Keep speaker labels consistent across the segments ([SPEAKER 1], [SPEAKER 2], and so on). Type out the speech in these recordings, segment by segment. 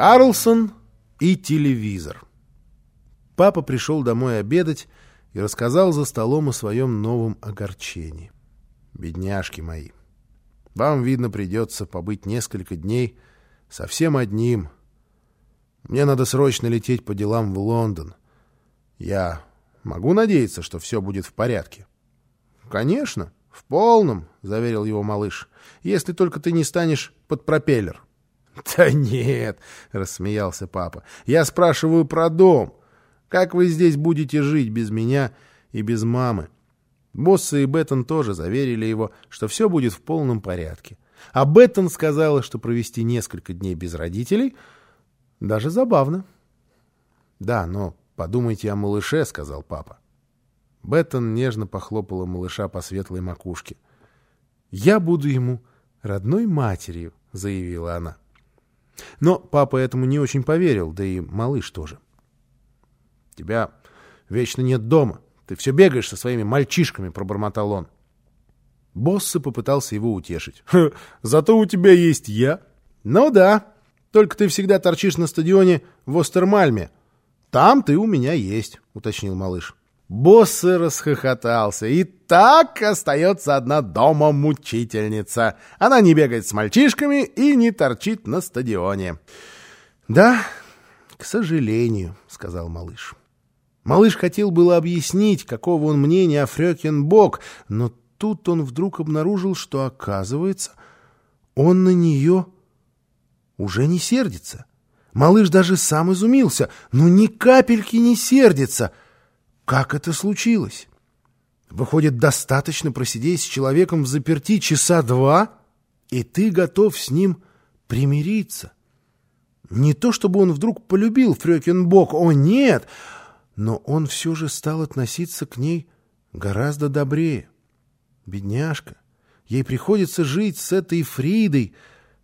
[SPEAKER 1] Карлсон и телевизор. Папа пришел домой обедать и рассказал за столом о своем новом огорчении. Бедняжки мои, вам, видно, придется побыть несколько дней совсем одним. Мне надо срочно лететь по делам в Лондон. Я могу надеяться, что все будет в порядке? — Конечно, в полном, — заверил его малыш, — если только ты не станешь под пропеллер. — Да нет, — рассмеялся папа, — я спрашиваю про дом. Как вы здесь будете жить без меня и без мамы? Босса и Беттон тоже заверили его, что все будет в полном порядке. А Беттон сказала, что провести несколько дней без родителей даже забавно. — Да, но подумайте о малыше, — сказал папа. Беттон нежно похлопала малыша по светлой макушке. — Я буду ему родной матерью, — заявила она. Но папа этому не очень поверил, да и малыш тоже. — Тебя вечно нет дома. Ты все бегаешь со своими мальчишками, — пробормотал он. Боссы попытался его утешить. — Зато у тебя есть я. — Ну да, только ты всегда торчишь на стадионе в Остермальме. Там ты у меня есть, — уточнил малыш. Боссы расхохотался. И так остается одна дома мучительница. Она не бегает с мальчишками и не торчит на стадионе. — Да, к сожалению, — сказал малыш. Малыш хотел было объяснить, какого он мнения о Фрёкинбок, но тут он вдруг обнаружил, что, оказывается, он на нее уже не сердится. Малыш даже сам изумился, но ни капельки не сердится — как это случилось? Выходит, достаточно просидеть с человеком в заперти часа два, и ты готов с ним примириться. Не то чтобы он вдруг полюбил Фрёкинбок, о нет, но он все же стал относиться к ней гораздо добрее. Бедняжка, ей приходится жить с этой Фридой.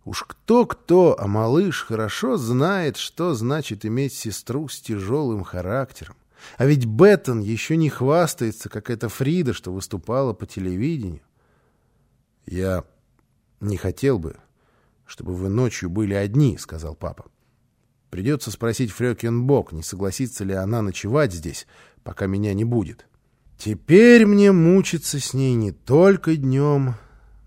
[SPEAKER 1] Уж кто-кто, а малыш хорошо знает, что значит иметь сестру с тяжелым характером. А ведь Беттон еще не хвастается, как эта Фрида, что выступала по телевидению. «Я не хотел бы, чтобы вы ночью были одни», — сказал папа. «Придется спросить Фрёкинбок, не согласится ли она ночевать здесь, пока меня не будет. Теперь мне мучиться с ней не только днем,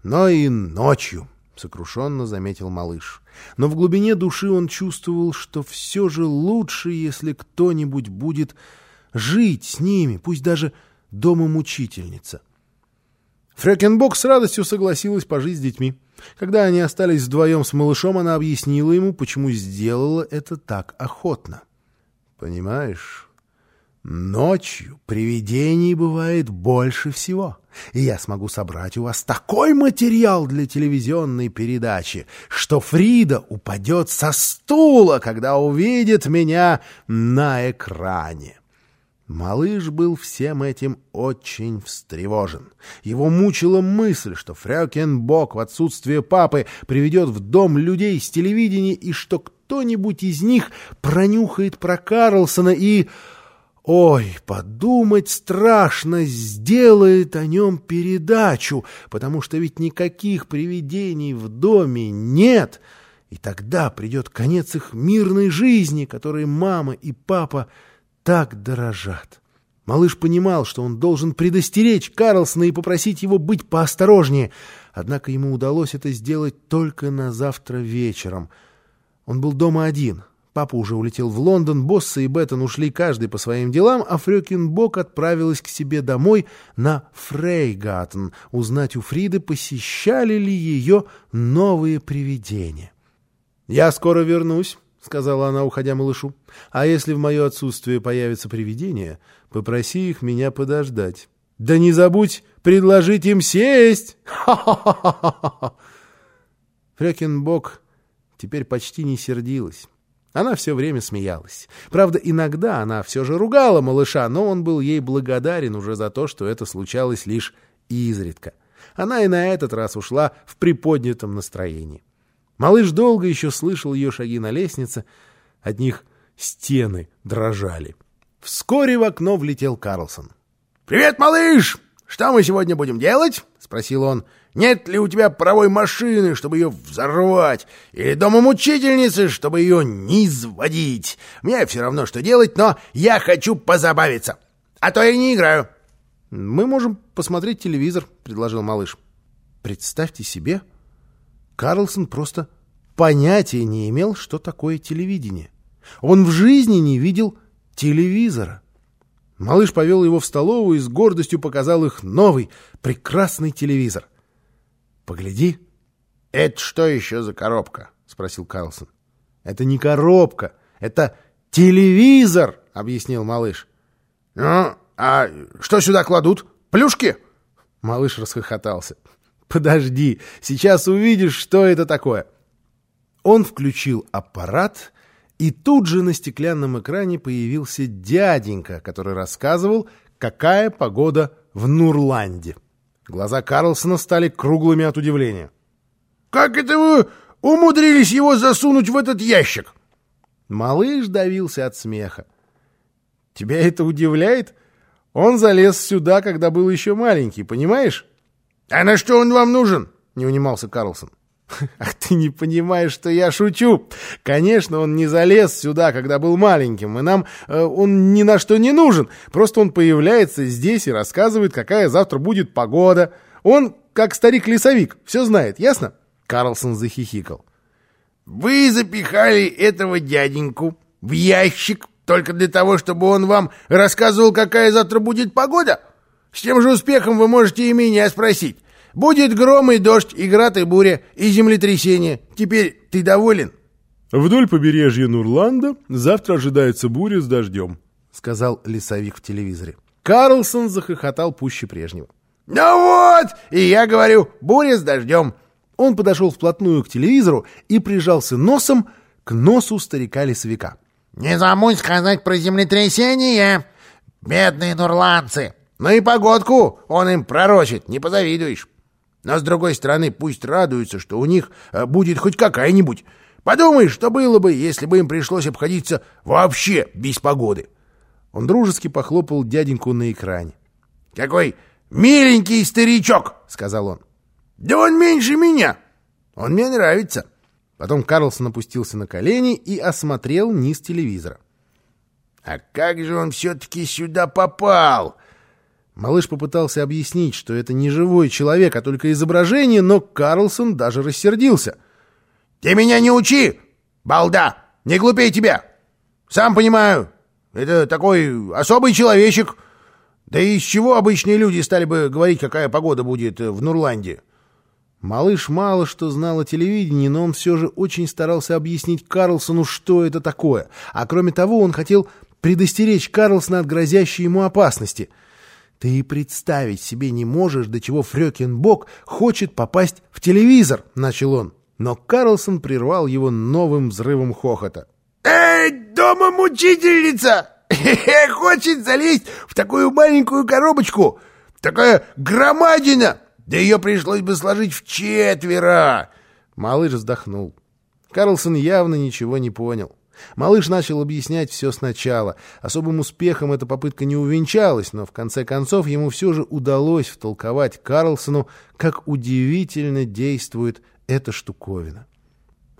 [SPEAKER 1] но и ночью» сокрушенно заметил малыш. Но в глубине души он чувствовал, что все же лучше, если кто-нибудь будет жить с ними, пусть даже дома мучительница. Фрекенбок с радостью согласилась пожить с детьми. Когда они остались вдвоем с малышом, она объяснила ему, почему сделала это так охотно. «Понимаешь, Ночью привидений бывает больше всего, и я смогу собрать у вас такой материал для телевизионной передачи, что Фрида упадет со стула, когда увидит меня на экране. Малыш был всем этим очень встревожен. Его мучила мысль, что Фрёкенбок в отсутствие папы приведет в дом людей с телевидения и что кто-нибудь из них пронюхает про Карлсона и... Ой, подумать страшно, сделает о нем передачу, потому что ведь никаких привидений в доме нет, и тогда придет конец их мирной жизни, которой мама и папа так дорожат. Малыш понимал, что он должен предостеречь Карлсона и попросить его быть поосторожнее, однако ему удалось это сделать только на завтра вечером. Он был дома один — Папа уже улетел в Лондон, Босса и Беттон ушли каждый по своим делам, а Фрёкинбок отправилась к себе домой на Фрейгаттен узнать у Фриды, посещали ли ее новые привидения. «Я скоро вернусь», — сказала она, уходя малышу. «А если в мое отсутствие появится привидение, попроси их меня подождать. Да не забудь предложить им сесть!» Ха-ха-ха-ха-ха! Фрёкинбок теперь почти не сердилась. Она все время смеялась. Правда, иногда она все же ругала малыша, но он был ей благодарен уже за то, что это случалось лишь изредка. Она и на этот раз ушла в приподнятом настроении. Малыш долго еще слышал ее шаги на лестнице, от них стены дрожали. Вскоре в окно влетел Карлсон. «Привет, малыш!
[SPEAKER 2] Что мы сегодня будем делать?» — спросил он. «Нет ли у тебя паровой машины, чтобы ее взорвать? Или дома мучительницы, чтобы ее не изводить? Мне все равно, что делать, но я хочу позабавиться. А то я не играю».
[SPEAKER 1] «Мы можем посмотреть телевизор», — предложил малыш. Представьте себе, Карлсон просто понятия не имел, что такое телевидение. Он в жизни не видел телевизора. Малыш повел его в столовую и с гордостью показал их новый, прекрасный телевизор. «Погляди».
[SPEAKER 2] «Это что еще за коробка?» — спросил Карлсон.
[SPEAKER 1] «Это не коробка, это телевизор», — объяснил малыш.
[SPEAKER 2] «Ну, а что сюда кладут? Плюшки?»
[SPEAKER 1] Малыш расхохотался. «Подожди, сейчас увидишь, что это такое». Он включил аппарат, и тут же на стеклянном экране появился дяденька, который рассказывал, какая погода в Нурланде. Глаза Карлсона стали круглыми от удивления.
[SPEAKER 2] «Как это вы умудрились его засунуть в этот ящик?»
[SPEAKER 1] Малыш давился от смеха. «Тебя это удивляет? Он залез сюда, когда был еще маленький, понимаешь?»
[SPEAKER 2] «А на что он вам нужен?» — не унимался Карлсон.
[SPEAKER 1] «Ах, ты не понимаешь, что я шучу! Конечно, он не залез сюда, когда был маленьким, и нам э, он ни на что не нужен. Просто он появляется здесь и рассказывает, какая завтра будет погода. Он как старик-лесовик, все знает, ясно?» Карлсон захихикал.
[SPEAKER 2] «Вы запихали этого дяденьку в ящик только для того, чтобы он вам рассказывал, какая завтра будет погода?» С тем же успехом вы можете и меня спросить. Будет гром и дождь, и град, и буря, и землетрясение. Теперь ты доволен?»
[SPEAKER 1] «Вдоль побережья Нурланда завтра ожидается буря с дождем», — сказал лесовик в телевизоре. Карлсон захохотал пуще прежнего.
[SPEAKER 2] «Ну вот! И я говорю, буря с дождем!»
[SPEAKER 1] Он подошел вплотную к телевизору и прижался носом к носу старика-лесовика.
[SPEAKER 2] «Не забудь сказать про землетрясение! Бедные нурландцы!» Ну и погодку он им пророчит, не позавидуешь. Но, с другой стороны, пусть радуются, что у них э, будет хоть какая-нибудь. Подумай, что было бы, если бы им пришлось обходиться вообще без погоды.
[SPEAKER 1] Он дружески похлопал дяденьку на экране.
[SPEAKER 2] «Какой миленький старичок!» — сказал он. «Да он меньше меня! Он мне нравится!»
[SPEAKER 1] Потом Карлсон опустился на колени и осмотрел низ телевизора.
[SPEAKER 2] «А как же он все-таки сюда попал?»
[SPEAKER 1] Малыш попытался объяснить, что это не живой человек, а только изображение, но Карлсон даже рассердился.
[SPEAKER 2] «Ты меня не учи, балда! Не глупей тебя! Сам понимаю, это такой особый человечек. Да из чего обычные люди стали бы говорить, какая погода будет в Нурланде?»
[SPEAKER 1] Малыш мало что знал о телевидении, но он все же очень старался объяснить Карлсону, что это такое. А кроме того, он хотел предостеречь Карлсона от грозящей ему опасности — ты и представить себе не можешь, до чего Фрёкинбок хочет попасть в телевизор, — начал он. Но Карлсон прервал его новым взрывом хохота.
[SPEAKER 2] «Эй, дома мучительница! Хочет залезть в такую маленькую коробочку! Такая громадина! Да ее пришлось бы сложить в четверо!»
[SPEAKER 1] Малыш вздохнул. Карлсон явно ничего не понял. Малыш начал объяснять все сначала. Особым успехом эта попытка не увенчалась, но в конце концов ему все же удалось втолковать Карлсону, как удивительно действует эта штуковина.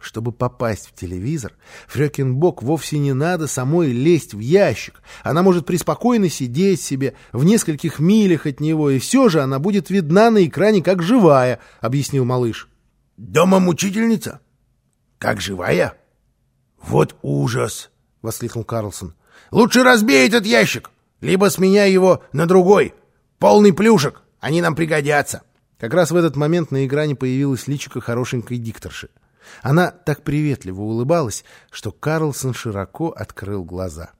[SPEAKER 1] Чтобы попасть в телевизор, Фрёкинбок вовсе не надо самой лезть в ящик. Она может преспокойно сидеть себе в нескольких милях от него, и все же она будет видна на экране как живая, — объяснил малыш.
[SPEAKER 2] — Дома мучительница? Как живая? «Вот ужас!» — воскликнул Карлсон. «Лучше разбей этот ящик, либо сменяй его на другой. Полный плюшек, они нам пригодятся».
[SPEAKER 1] Как раз в этот момент на экране появилась личико хорошенькой дикторши. Она так приветливо улыбалась, что Карлсон широко открыл глаза.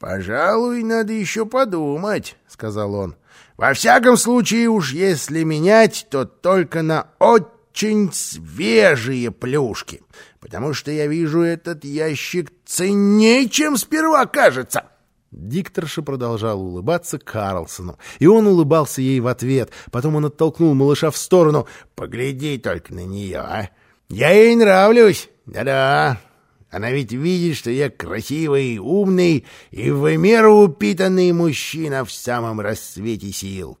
[SPEAKER 2] «Пожалуй, надо еще подумать», — сказал он. «Во всяком случае, уж если менять, то только на очень очень свежие плюшки, потому что я вижу этот ящик ценнее, чем сперва кажется».
[SPEAKER 1] Дикторша продолжала улыбаться Карлсону, и он улыбался ей в ответ. Потом он оттолкнул малыша в сторону. «Погляди только на нее, а! Я ей нравлюсь! Да-да! Она ведь видит, что я красивый, умный и в меру упитанный мужчина в самом расцвете сил!»